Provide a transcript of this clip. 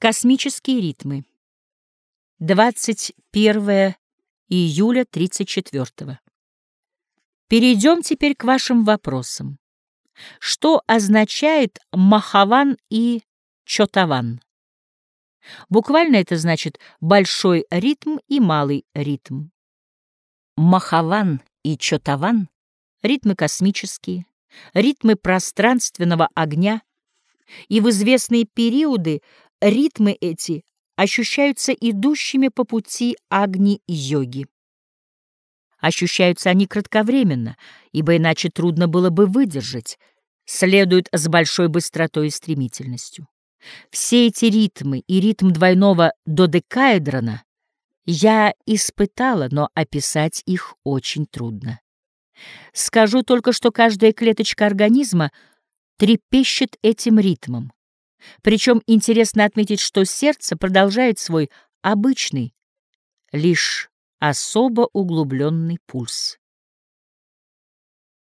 Космические ритмы. 21 июля 34 -го. Перейдем теперь к вашим вопросам. Что означает махаван и чотаван? Буквально это значит большой ритм и малый ритм. Махаван и чотаван — ритмы космические, ритмы пространственного огня, и в известные периоды ритмы эти ощущаются идущими по пути агни-йоги. Ощущаются они кратковременно, ибо иначе трудно было бы выдержать, следуют с большой быстротой и стремительностью. Все эти ритмы и ритм двойного додекаэдрона я испытала, но описать их очень трудно. Скажу только, что каждая клеточка организма трепещет этим ритмом. Причем интересно отметить, что сердце продолжает свой обычный, лишь особо углубленный пульс.